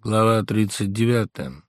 Глава 39.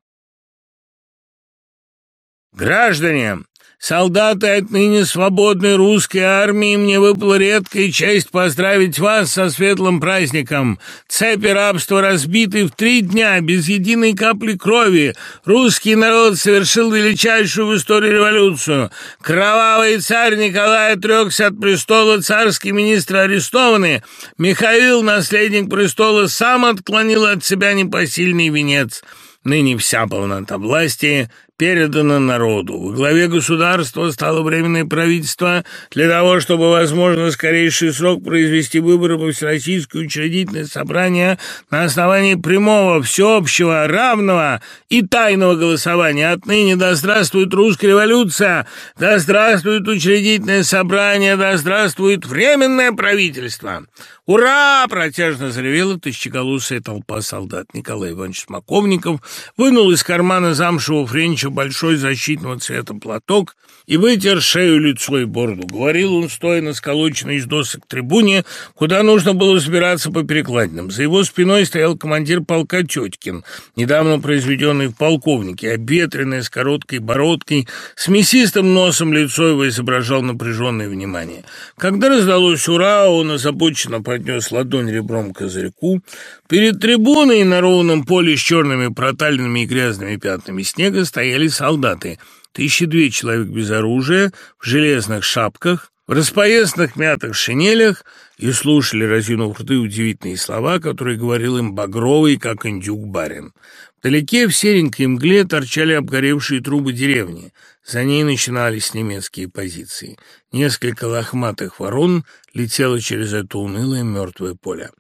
Граждане, солдаты отныне свободной русской армии, мне выпала редкая честь поздравить вас со светлым праздником. Цепи рабства разбиты в три дня, без единой капли крови. Русский народ совершил величайшую в истории революцию. Кровавый царь Николай отрекся от престола, царские министры арестованы. Михаил, наследник престола, сам отклонил от себя непосильный венец. Ныне вся полнота власти передано народу. Во главе государства стало временное правительство для того, чтобы, возможно, скорейший срок произвести выборы по Всероссийское учредительное собрание на основании прямого, всеобщего, равного и тайного голосования. Отныне да здравствует русская революция, да здравствует учредительное собрание, да здравствует временное правительство. «Ура!» — протяжно заревела тысячеголосая толпа солдат. Николай Иванович Смоковников вынул из кармана замшевого френча большой защитного цвета платок и вытер шею, лицо и бороду. Говорил он, стоя на сколоченной из досок трибуне, куда нужно было собираться по перекладинам. За его спиной стоял командир полка Теткин, недавно произведенный в полковнике, обветренный, с короткой бородкой, с мясистым носом лицо его изображал напряженное внимание. Когда раздалось «Ура!», он озабоченно поднес ладонь ребром к козырьку. Перед трибуной на ровном поле с черными протальными и грязными пятнами снега стояли солдаты. Тысячи две человек без оружия, в железных шапках, в распоясанных мятых шинелях и слушали, разинув рты, удивительные слова, которые говорил им багровый, как индюк барин. Вдалеке в серенькой мгле торчали обгоревшие трубы деревни. За ней начинались немецкие позиции. Несколько лохматых ворон летело через это унылое мертвое поле.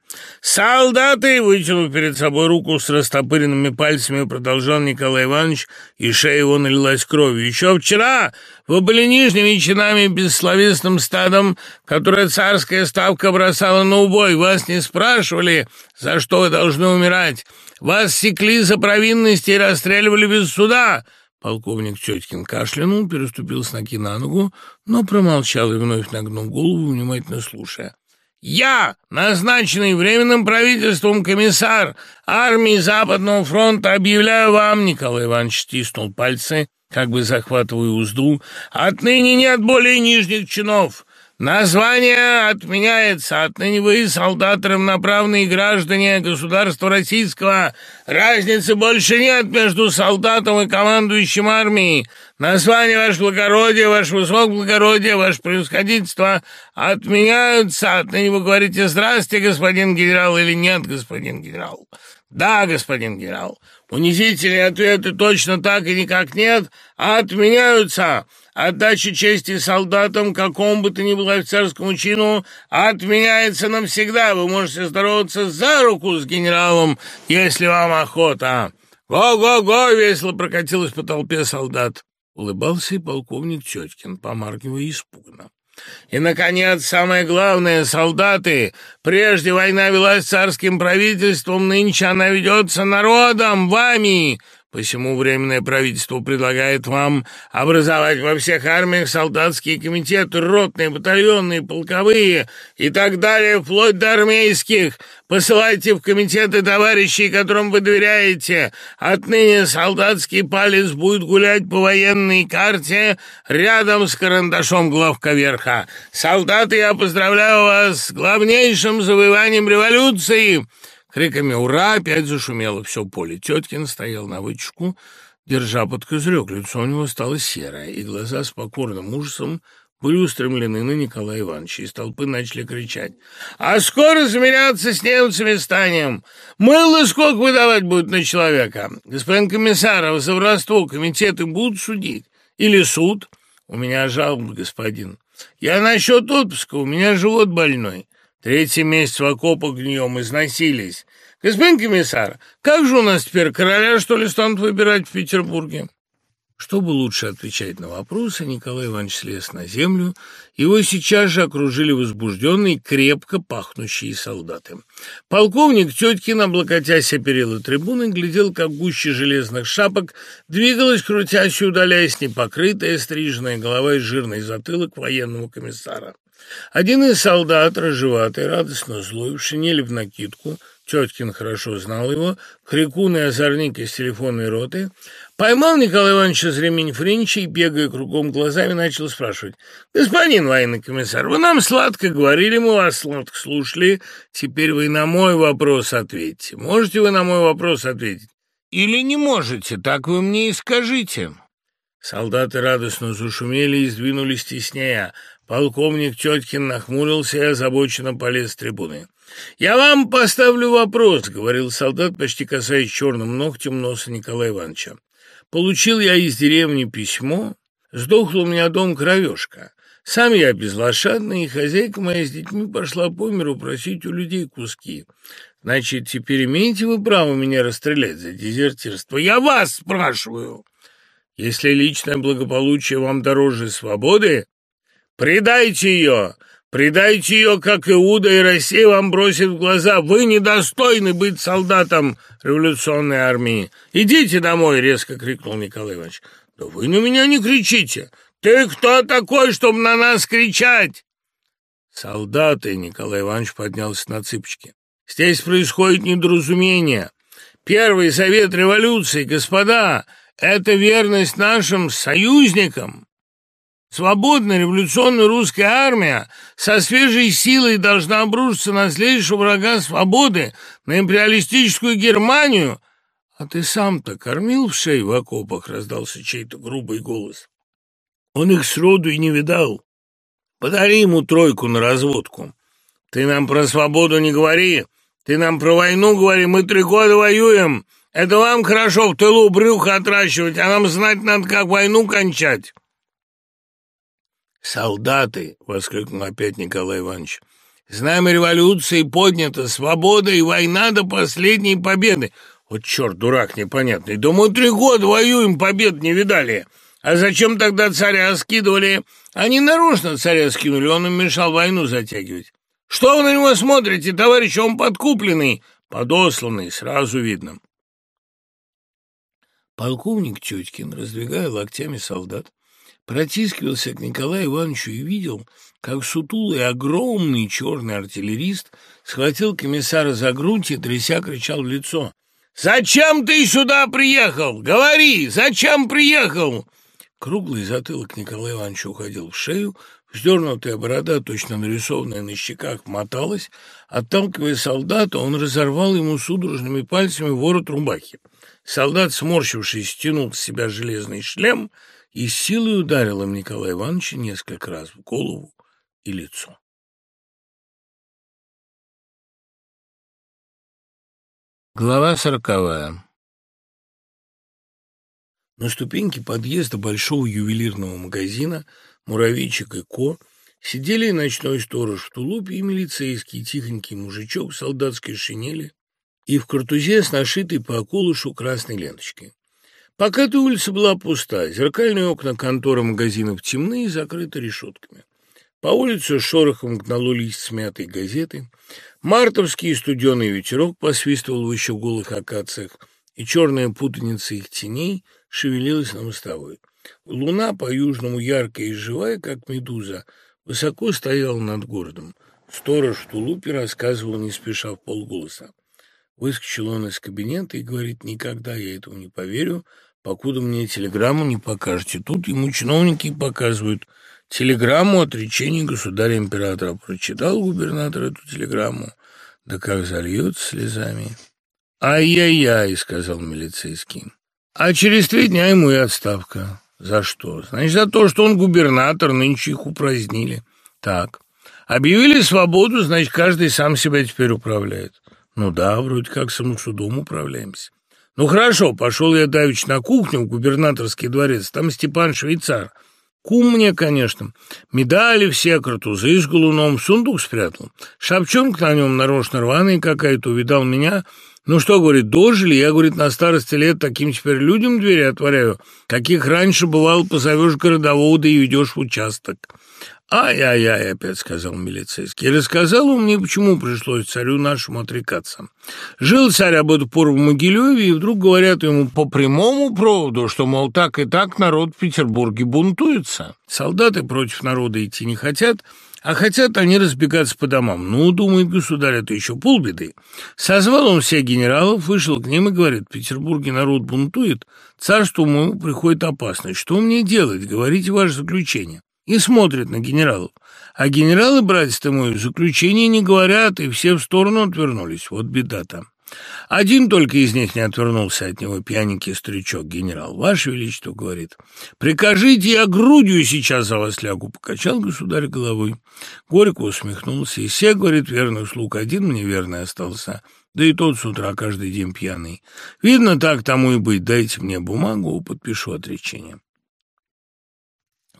«Солдаты!» — вытянув перед собой руку с растопыренными пальцами, продолжал Николай Иванович, и шея его налилась кровью. «Еще вчера вы были нижними чинами бессловесным стадом, которое царская ставка бросала на убой. Вас не спрашивали, за что вы должны умирать. Вас секли за провинности и расстреливали без суда». Полковник Теткин кашлянул, переступил с ноги на ногу, но промолчал и вновь нагнул голову, внимательно слушая. «Я, назначенный Временным правительством комиссар армии Западного фронта, объявляю вам, Николай Иванович стиснул пальцы, как бы захватывая узду, отныне нет более нижних чинов. Название отменяется. Отныне вы, солдаты равноправные граждане государства российского. Разницы больше нет между солдатом и командующим армией. Название ваше благородие, ваше высокоблагородие, ваше превосходительство отменяются. Отныне вы говорите «Здравствуйте, господин генерал» или «Нет, господин генерал». «Да, господин генерал». Унизительные ответы точно так и никак нет, отменяются. Отдача чести солдатам, какому бы то ни было офицерскому чину, отменяется навсегда. Вы можете здороваться за руку с генералом, если вам охота. «Го-го-го!» — весело прокатилась по толпе солдат. Улыбался и полковник Теткин, помаргивая испуганно. И, наконец, самое главное, солдаты. Прежде война велась царским правительством, нынче она ведется народом, вами. Посему Временное правительство предлагает вам образовать во всех армиях солдатские комитеты, ротные, батальонные, полковые и так далее, вплоть до армейских. Посылайте в комитеты товарищей, которым вы доверяете. Отныне солдатский палец будет гулять по военной карте рядом с карандашом главка верха. Солдаты, я поздравляю вас с главнейшим завоеванием революции!» Криками «Ура!» опять зашумело все поле. Теткин стоял на вытяжку, держа под козырек. Лицо у него стало серое, и глаза с покорным ужасом были устремлены на Николая Ивановича. Из толпы начали кричать. «А скоро замеряться с немцами станем! Мыло сколько выдавать будут на человека? Господин комиссар, а за воровство комитеты будут судить? Или суд? У меня жалоба, господин. Я насчет отпуска, у меня живот больной. Третий месяц в окопах гнием износились. Господин комиссар, как же у нас теперь короля, что ли, станут выбирать в Петербурге?» Чтобы лучше отвечать на вопросы, Николай Иванович слез на землю. Его сейчас же окружили возбужденные, крепко пахнущие солдаты. Полковник Теткин, облокотясь о перила трибуны, глядел, как гуще железных шапок двигалась, крутясь и удаляясь, непокрытая, стриженная голова и жирный затылок военного комиссара. Один из солдат, рыжеватый, радостно злой, в шинели в накидку, Теткин хорошо знал его, крикун и озорник из телефонной роты, поймал Николая Ивановича за ремень Френча и, бегая кругом глазами, начал спрашивать. «Господин военный комиссар, вы нам сладко говорили, мы вас сладко слушали. Теперь вы на мой вопрос ответьте. Можете вы на мой вопрос ответить? Или не можете? Так вы мне и скажите». Солдаты радостно зашумели и сдвинулись теснее. Полковник Теткин нахмурился и озабоченно полез с трибуны. «Я вам поставлю вопрос», — говорил солдат, почти касаясь черным ногтем носа Николая Ивановича. «Получил я из деревни письмо. Сдохла у меня дом кровешка. Сам я безлошадный, и хозяйка моя с детьми пошла по миру просить у людей куски. Значит, теперь имеете вы право меня расстрелять за дезертирство? Я вас спрашиваю. Если личное благополучие вам дороже свободы, предайте ее». Предайте ее, как Иуда, и Россия вам бросит в глаза. Вы недостойны быть солдатом революционной армии. Идите домой, — резко крикнул Николай Иванович. Да вы на меня не кричите. Ты кто такой, чтобы на нас кричать? Солдаты, — Николай Иванович поднялся на цыпочки. Здесь происходит недоразумение. Первый совет революции, господа, это верность нашим союзникам. Свободная революционная русская армия со свежей силой должна обрушиться на следующего врага свободы, на империалистическую Германию. А ты сам-то кормил в шею в окопах, раздался чей-то грубый голос. Он их сроду и не видал. Подари ему тройку на разводку. Ты нам про свободу не говори, ты нам про войну говори, мы три года воюем. Это вам хорошо в тылу брюхо отращивать, а нам знать надо, как войну кончать. «Солдаты!» — воскликнул опять Николай Иванович. «Знамя революции поднято, свобода и война до последней победы!» «Вот черт, дурак непонятный! Да мы три года воюем, побед не видали!» «А зачем тогда царя скидывали?» «Они нарочно царя скинули, он им мешал войну затягивать». «Что вы на него смотрите, товарищ, он подкупленный?» «Подосланный, сразу видно». Полковник Тюткин, раздвигая локтями солдат, протискивался к Николаю Ивановичу и видел, как сутулый огромный черный артиллерист схватил комиссара за грудь и, тряся, кричал в лицо. «Зачем ты сюда приехал? Говори, зачем приехал?» Круглый затылок Николая Ивановича уходил в шею, вздернутая борода, точно нарисованная на щеках, моталась. Отталкивая солдата, он разорвал ему судорожными пальцами ворот рубахи. Солдат, сморщившись, стянул с себя железный шлем — и силой ударил им Николая Ивановича несколько раз в голову и лицо. Глава сороковая На ступеньке подъезда большого ювелирного магазина «Муравейчик и Ко» сидели ночной сторож в тулупе и милицейский тихонький мужичок в солдатской шинели и в картузе с нашитой по околышу красной ленточкой. Пока эта улица была пуста, зеркальные окна конторы магазинов темны и закрыты решетками. По улице шорохом гнало лист смятой газеты. Мартовский студеный ветерок посвистывал в еще голых акациях, и черная путаница их теней шевелилась на мостовой. Луна, по-южному яркая и живая, как медуза, высоко стояла над городом. Сторож в тулупе рассказывал не спеша в полголоса. Выскочил он из кабинета и говорит, никогда я этому не поверю, покуда мне телеграмму не покажете. Тут ему чиновники показывают телеграмму отречения государя-императора. Прочитал губернатор эту телеграмму, да как зальется слезами. «Ай-яй-яй», — сказал милицейский. «А через три дня ему и отставка». «За что?» «Значит, за то, что он губернатор, нынче их упразднили». «Так. Объявили свободу, значит, каждый сам себя теперь управляет». «Ну да, вроде как самосудом управляемся». Ну хорошо, пошел я давеча на кухню в губернаторский дворец, там Степан швейцар. Кум мне, конечно. Медали все, картузы с галуном, сундук спрятал. Шапчонка на нем нарочно рваный какая-то, увидал меня. Ну что, говорит, дожили? Я, говорит, на старости лет таким теперь людям двери отворяю, каких раньше, бывало, позовешь городового, да и ведешь в участок. «Ай-ай-ай», — опять сказал милицейский. Рассказал он мне, почему пришлось царю нашему отрекаться. Жил царь об эту пору в Могилеве, и вдруг говорят ему по прямому проводу, что, мол, так и так народ в Петербурге бунтуется. Солдаты против народа идти не хотят, А хотят они разбегаться по домам. Ну, думает государь, это еще полбеды. Созвал он всех генералов, вышел к ним и говорит, в Петербурге народ бунтует, царству моему приходит опасность. Что мне делать? Говорите ваше заключение. И смотрит на генералов. А генералы, братья мой, в заключении не говорят, и все в сторону отвернулись. Вот беда там. Один только из них не отвернулся от него, пьяненький старичок, генерал. «Ваше Величество, — говорит, — прикажите, я грудью сейчас за вас лягу». Покачал государь головой. Горько усмехнулся. И все, говорит, верный слуг, один мне верный остался. Да и тот с утра каждый день пьяный. Видно, так тому и быть. Дайте мне бумагу, подпишу отречение.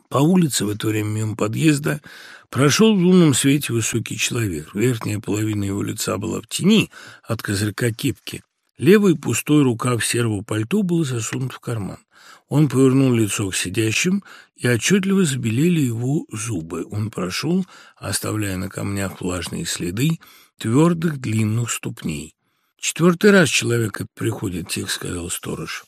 По улице в это время мимо подъезда Прошел в лунном свете высокий человек. Верхняя половина его лица была в тени от козырька кепки. Левый пустой рукав серого пальто был засунут в карман. Он повернул лицо к сидящим, и отчетливо забелели его зубы. Он прошел, оставляя на камнях влажные следы твердых длинных ступней. «Четвертый раз человек приходит», — тихо сказал сторож.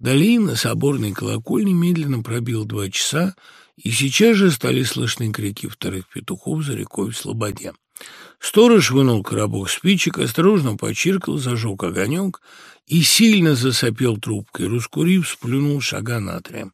Вдали на соборной колокольне медленно пробил два часа, и сейчас же стали слышны крики вторых петухов за рекой в Слободе. Сторож вынул коробок спичек, осторожно почиркал, зажег огонек и сильно засопел трубкой. Раскурив, сплюнул шага на три.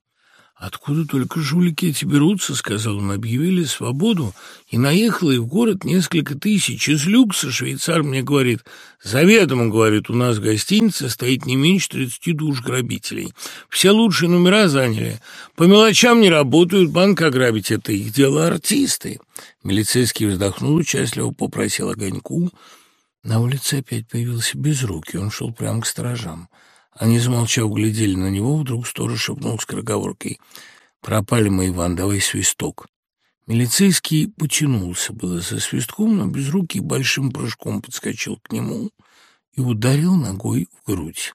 «Откуда только жулики эти берутся?» — сказал он. «Объявили свободу, и наехало и в город несколько тысяч. Из люкса швейцар мне говорит, заведомо, говорит, у нас в гостинице стоит не меньше тридцати душ грабителей. Все лучшие номера заняли. По мелочам не работают, банк ограбить — это их дело артисты». Милицейский вздохнул, участливо попросил огоньку. На улице опять появился безрукий, он шел прямо к сторожам. Они, замолчав, глядели на него, вдруг сторож шепнул скороговоркой. «Пропали мы, Иван, давай свисток». Милицейский потянулся было за свистком, но без руки большим прыжком подскочил к нему и ударил ногой в грудь.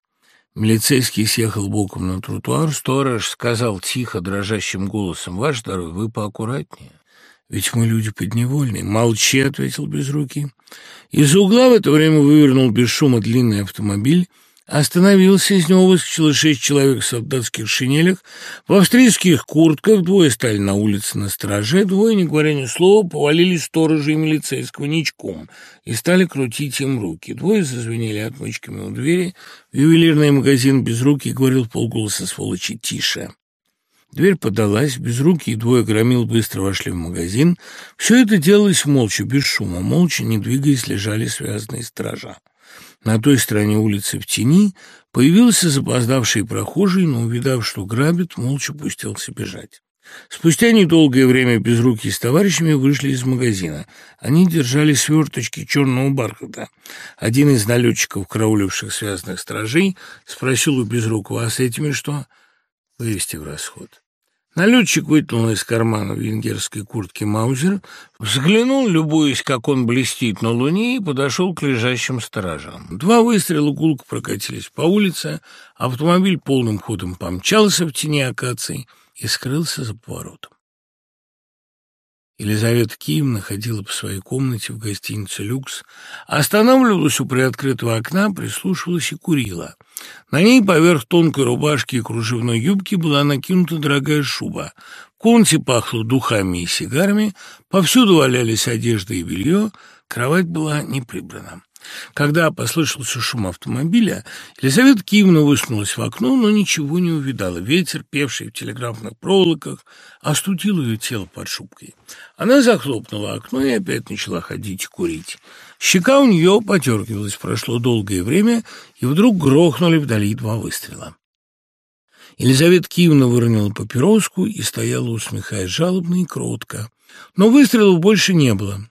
Милицейский съехал боком на тротуар. Сторож сказал тихо, дрожащим голосом, «Ваш здоровье, вы поаккуратнее, ведь мы люди подневольные». «Молчи», — ответил Безрукий. Из-за угла в это время вывернул без шума длинный автомобиль, Остановился, из него выскочило шесть человек в солдатских шинелях, в австрийских куртках, двое стали на улице на страже, двое, не говоря ни слова, повалили сторожа и милицейского ничком и стали крутить им руки. Двое зазвенели отмычками у двери, ювелирный магазин без руки говорил полголоса сволочи «Тише». Дверь подалась, без руки и двое громил быстро вошли в магазин. Все это делалось молча, без шума, молча, не двигаясь, лежали связанные стража. На той стороне улицы в тени появился запоздавший прохожий, но, увидав, что грабят, молча пустился бежать. Спустя недолгое время безрукие с товарищами вышли из магазина. Они держали сверточки черного бархата. Один из налетчиков, карауливших связанных стражей, спросил у безрукого, а с этими что? Вывести в расход. Налетчик вытянул из кармана венгерской куртки маузер, взглянул, любуясь, как он блестит на луне, и подошел к лежащим сторожам. Два выстрела гулко прокатились по улице, автомобиль полным ходом помчался в тени акаций и скрылся за поворотом. Елизавета Киевна ходила по своей комнате в гостинице «Люкс», останавливалась у приоткрытого окна, прислушивалась и курила. На ней поверх тонкой рубашки и кружевной юбки была накинута дорогая шуба. В комнате пахло духами и сигарами, повсюду валялись одежда и белье, кровать была не прибрана. Когда послышался шум автомобиля, Елизавета Киевна высунулась в окно, но ничего не увидала. Ветер, певший в телеграфных проволоках, остудил ее тело под шубкой. Она захлопнула окно и опять начала ходить и курить. Щека у нее подергивалась, прошло долгое время, и вдруг грохнули вдали два выстрела. Елизавета Киевна выронила папироску и стояла, усмехаясь жалобно и кротко. Но выстрелов больше не было.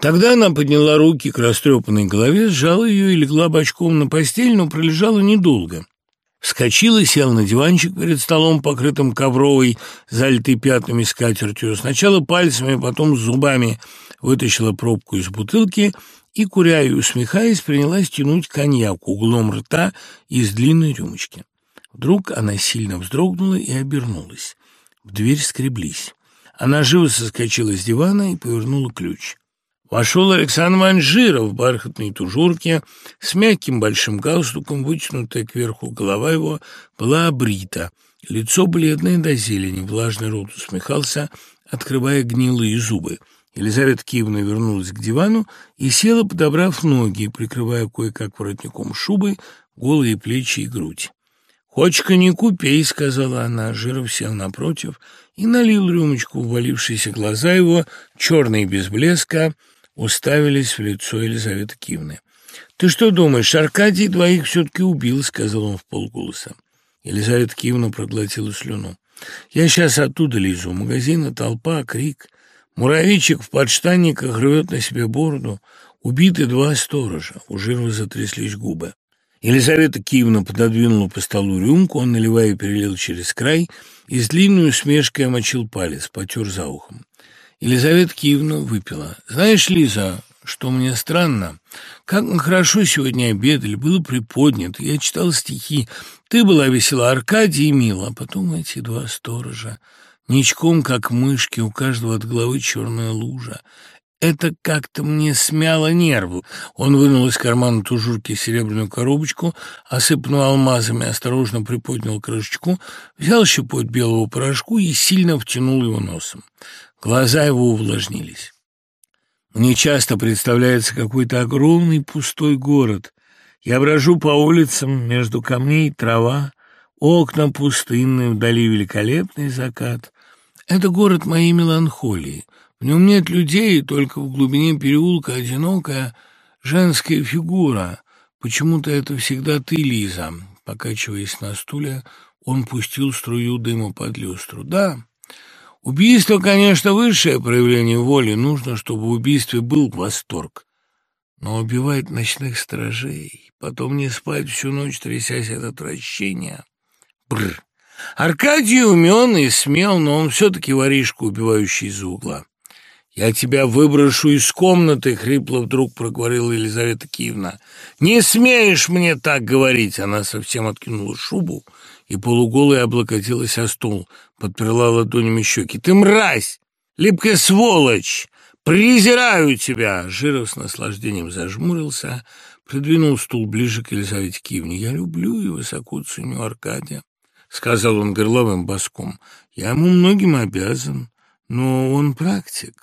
Тогда она подняла руки к растрепанной голове, сжала ее и легла бочком на постель, но пролежала недолго. Вскочила, села на диванчик перед столом, покрытым ковровой, залитой пятнами скатертью. Сначала пальцами, потом зубами вытащила пробку из бутылки и, куря и усмехаясь, принялась тянуть коньяк углом рта из длинной рюмочки. Вдруг она сильно вздрогнула и обернулась. В дверь скреблись. Она живо соскочила с дивана и повернула ключ. Вошел Александр Манжиров в бархатной тужурке с мягким большим галстуком, вытянутая кверху голова его была обрита. Лицо бледное до зелени, влажный рот усмехался, открывая гнилые зубы. Елизавета Киевна вернулась к дивану и села, подобрав ноги, прикрывая кое-как воротником шубы голые плечи и грудь. «Хочешь коньяку, пей», — сказала она. Жиров сел напротив и налил рюмочку, увалившиеся глаза его, черные без блеска, уставились в лицо Елизаветы Киевны. «Ты что думаешь, Аркадий двоих все-таки убил?» — сказал он в полголоса. Елизавета Киевна проглотила слюну. «Я сейчас оттуда лезу. Магазина, толпа, крик. Муравейчик в подштанниках рвет на себе бороду. Убиты два сторожа. У Жирова затряслись губы. Елизавета Киевна пододвинула по столу рюмку, он, наливая, перелил через край и с длинной усмешкой омочил палец, потер за ухом. Елизавета Киевна выпила. «Знаешь, Лиза, что мне странно? Как мы хорошо сегодня обедали, было приподнято, я читал стихи. Ты была весела, Аркадий и Мила, а потом эти два сторожа. Ничком, как мышки, у каждого от головы черная лужа. Это как-то мне смяло нервы. Он вынул из кармана тужурки серебряную коробочку, осыпанную алмазами, осторожно приподнял крышечку, взял щепоть белого порошку и сильно втянул его носом. Глаза его увлажнились. Мне часто представляется какой-то огромный пустой город. Я брожу по улицам, между камней трава, окна пустынные, вдали великолепный закат. Это город моей меланхолии. В нем нет людей, только в глубине переулка одинокая женская фигура. Почему-то это всегда ты, Лиза. Покачиваясь на стуле, он пустил струю дыма под люстру. Да, убийство, конечно, высшее проявление воли. Нужно, чтобы в убийстве был восторг. Но убивать ночных сторожей, потом не спать всю ночь, трясясь от отвращения. Бррр. Аркадий умен и смел, но он все-таки воришка, убивающий из угла. «Я тебя выброшу из комнаты», — хрипло вдруг проговорила Елизавета Киевна. «Не смеешь мне так говорить!» Она совсем откинула шубу и полуголая облокотилась о стул, подперла ладонями щеки. «Ты мразь! Липкая сволочь! Презираю тебя!» Жиров с наслаждением зажмурился, придвинул стул ближе к Елизавете Киевне. «Я люблю и высоко ценю Аркадия. — сказал он горловым боском. «Я ему многим обязан, но он практик.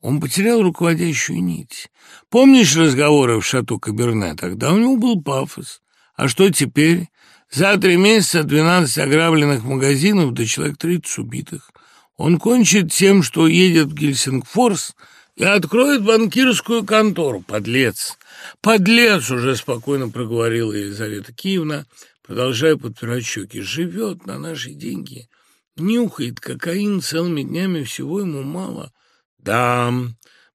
Он потерял руководящую нить. Помнишь разговоры в шату Каберне? Тогда у него был пафос. А что теперь? За три месяца двенадцать ограбленных магазинов, да человек тридцать убитых. Он кончит тем, что едет в Гельсингфорс и откроет банкирскую контору. Подлец! Подлец!» — уже спокойно проговорила Елизавета Киевна — продолжая подпирать щеки, живет на наши деньги, нюхает кокаин целыми днями, всего ему мало. Да,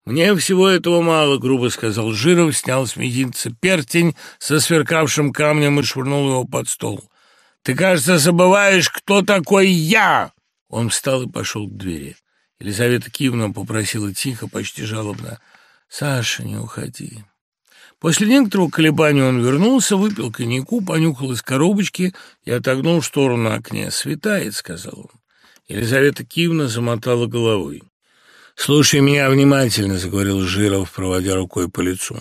мне всего этого мало, грубо сказал Жиров, снял с мизинца перстень со сверкавшим камнем и швырнул его под стол. Ты, кажется, забываешь, кто такой я. Он встал и пошел к двери. Елизавета Киевна попросила тихо, почти жалобно. «Саша, не уходи. После некоторого колебания он вернулся, выпил коньяку, понюхал из коробочки и отогнул штору на окне. «Светает», — сказал он. Елизавета Киевна замотала головой. «Слушай меня внимательно», — заговорил Жиров, проводя рукой по лицу.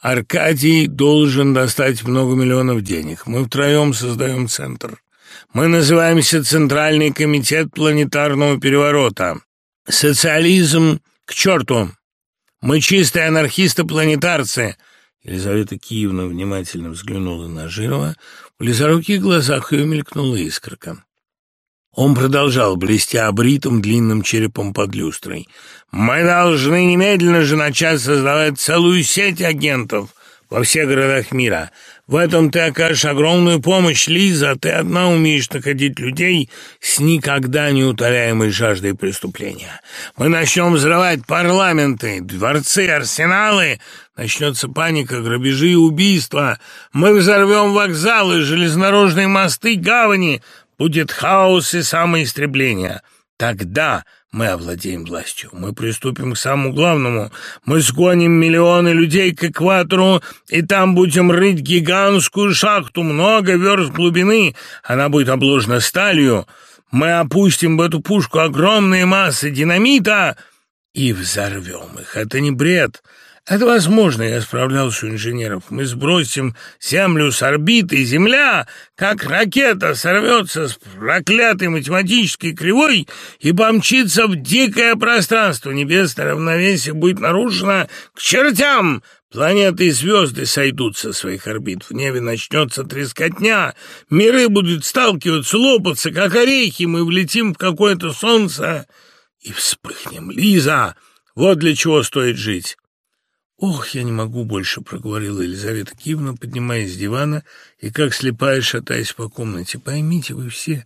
«Аркадий должен достать много миллионов денег. Мы втроем создаем центр. Мы называемся Центральный комитет планетарного переворота. Социализм к черту! Мы чистые анархисты-планетарцы!» Елизавета Киевна внимательно взглянула на Жирова. В близоруких глазах ее мелькнула искорка. Он продолжал, блестя обритым длинным черепом под люстрой. «Мы должны немедленно же начать создавать целую сеть агентов во всех городах мира. В этом ты окажешь огромную помощь, Лиза. Ты одна умеешь находить людей с никогда не утоляемой жаждой преступления. Мы начнем взрывать парламенты, дворцы, арсеналы. Начнется паника, грабежи и убийства. Мы взорвем вокзалы, железнодорожные мосты, гавани. Будет хаос и самоистребление. Тогда мы овладеем властью. Мы приступим к самому главному. Мы сгоним миллионы людей к экватору, и там будем рыть гигантскую шахту, много верст глубины. Она будет обложена сталью. Мы опустим в эту пушку огромные массы динамита и взорвем их. Это не бред. Это возможно, я справлялся у инженеров. Мы сбросим Землю с орбиты, Земля, как ракета, сорвется с проклятой математической кривой и помчится в дикое пространство. Небесное равновесие будет нарушено к чертям. Планеты и звезды сойдут со своих орбит, в небе начнется трескотня, миры будут сталкиваться, лопаться, как орехи, мы влетим в какое-то солнце и вспыхнем. Лиза, вот для чего стоит жить. «Ох, я не могу больше», — проговорила Елизавета Киевна, поднимаясь с дивана и как слепая шатаясь по комнате. «Поймите вы все,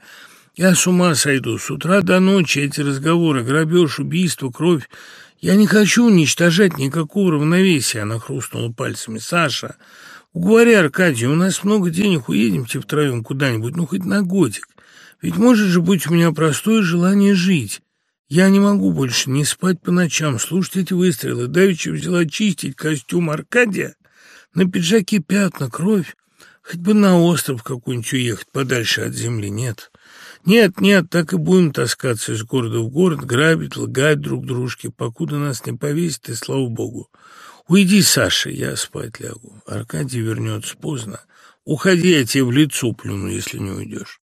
я с ума сойду. С утра до ночи эти разговоры, грабеж, убийство, кровь. Я не хочу уничтожать никакого равновесия», — она хрустнула пальцами. «Саша, уговори Аркадий, у нас много денег, уедемте втроем куда-нибудь, ну, хоть на годик. Ведь может же быть у меня простое желание жить». Я не могу больше не спать по ночам, слушать эти выстрелы. Давича взяла чистить костюм Аркадия. На пиджаке пятна, кровь. Хоть бы на остров какой-нибудь уехать, подальше от земли. Нет. Нет, нет, так и будем таскаться из города в город, грабить, лгать друг дружке, покуда нас не повесит, и слава богу. Уйди, Саша, я спать лягу. Аркадий вернется поздно. Уходи, я тебе в лицо плюну, если не уйдешь.